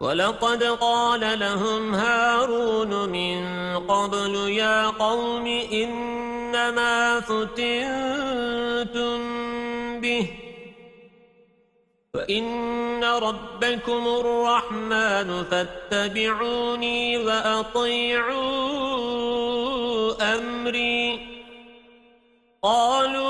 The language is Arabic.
وَلَقَدْ قَالَ لَهُمْ هَارُونُ مِنْ قَبْلُ يَا قَوْمِ إِنَّمَا فُتِنْتُمْ بِهِ وَإِنَّ رَبَّكُمُ الرَّحْمَنُ فَاتَّبِعُونِي وَأَطِيعُوا أَمْرِي قَالُوا